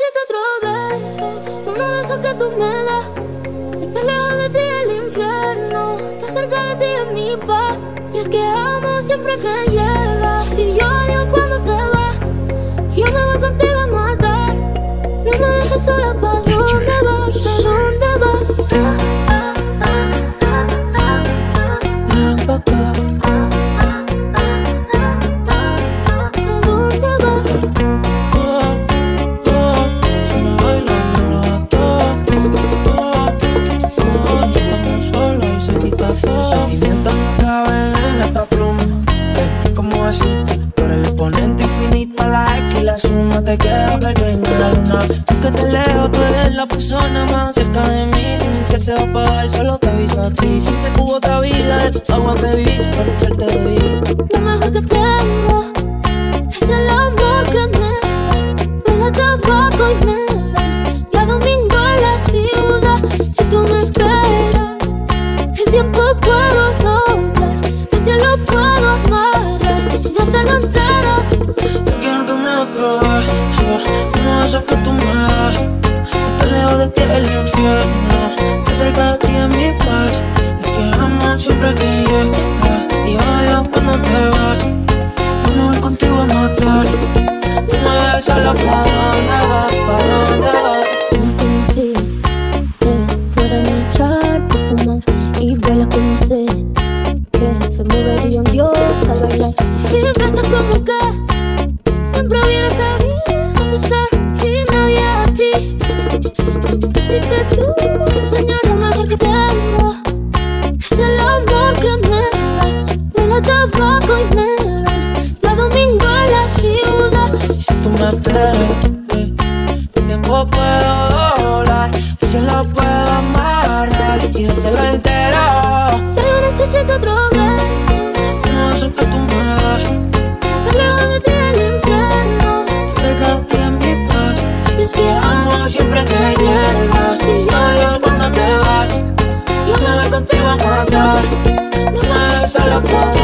necesito otro beso, uno de esos que tú me das. Estar lejos de ti el infierno, estar cerca de ti es mi paz. Y es que amo siempre que llegas. Si yo odio cuando te vas, yo me voy contigo a matar. No me dejes sola, ¿pa' te queda pequeña en la luna. Aunque te lejos, tú eres la persona más cerca de mí. Si mi ser se va a apagar, solo te aviso a ti. Si te cubo otra vida, de tu agua te vi, por ser te debí. Lo mejor lejos de ti es el infierno. Estar cerca de ti es mi paz. Es que amo siempre que llegas. Y odio cuando te vas. Yo contigo a matar No me dejes solo pa' dónde me eh, El tiempo puedo volar El cielo puedo amarrar Y dártelo entero. Ya yo necesito. Uno de esos que tú Estar lejos de ti el infierno. cerca de ti es mi paz. Y es que amo siempre que llegas Y odio cuando te vas. Yo me voy contigo a matar No me dejes solo por